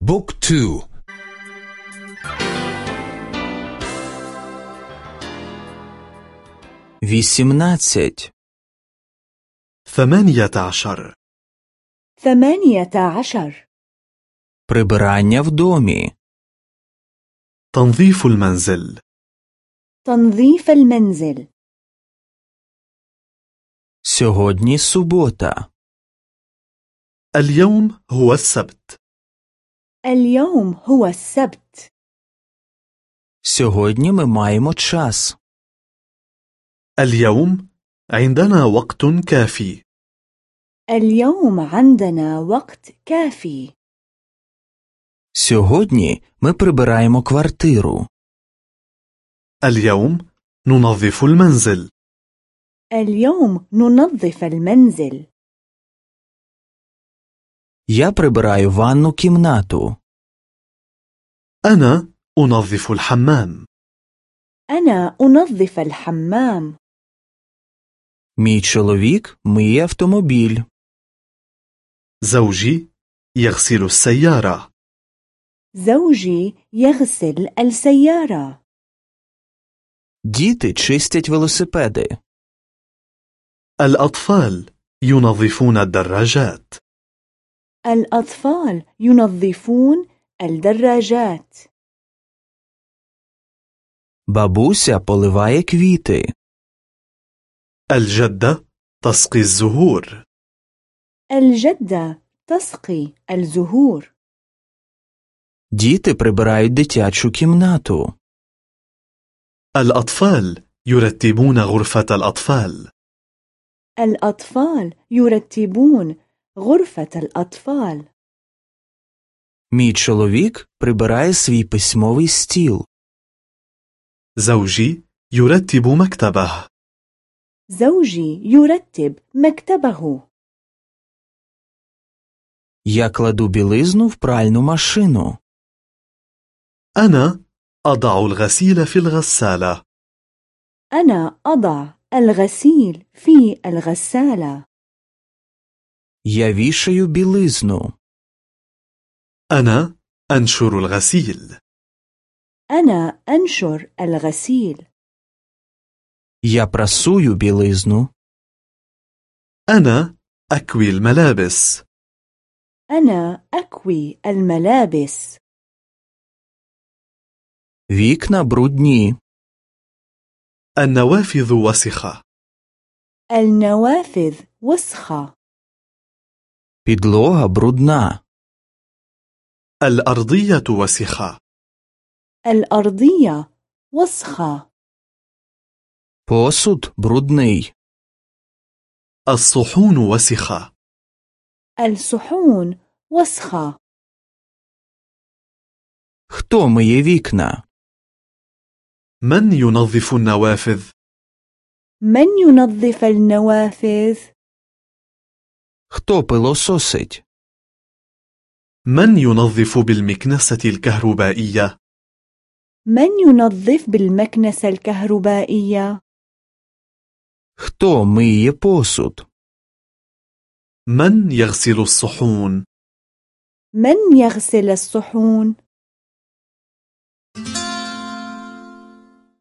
بوك تو вісімнадцять ثمانية عشر ثمانية عشر прибирання в домі, تنظيف المنزل تنظيف المنزل сьогодні субота, اليوم هو السبت اليوم هو السبت сьогодні ми маємо час, اليوم عندنا وقت كافي اليوم عندنا وقت كافي сьогодні ми прибираємо квартиру, اليوم ننظف المنزل اليوم ننظف المنزل я прибираю ванну кімнату, أنا أنظف الحمام أنا أنظف الحمام мій чоловік миє автомобіль, زوجي يغسل السيارة زوجي يغسل السيارة діти чистять велосипеди, الأطفال ينظفون الدراجات الأطفال ينظفون الدراجات бабуся поливає квіти, الجدة تسقي الزهور الجدة تسقي الزهور діти прибирають дитячу кімнату, الأطفال يرتبون غرفة الأطفال الأطفال يرتبون غرفة الأطفال мій чоловік прибирає свій письмовий стіл, زوجي يرتب مكتبه زوجي يرتب مكتبه я кладу білизну в пральну машину. أنا أضع الغسيل في الغسالة أنا أضع الغسيل في الغسالة Я вішаю білизну. أنا أنشر الغسيل أنا أنشر الغسيل Я прасую білизну. أنا أكوي الملابس أنا أكوي الملابس Вікна брудні. النوافذ وسخة النوافذ وسخة Підлога брудна. الأرضية وسخة الأرضية وسخة Посуд брудний. الصحون وسخة الصحون وسخة Хто миє вікна? من ينظف النوافذ؟ من ينظف النوافذ؟ Хто пилососить? من ينظف بالمكنسة الكهربائية؟ من ينظف بالمكنسة الكهربائية؟ Хто миє посуд? من يغسل الصحون؟ من يغسل الصحون؟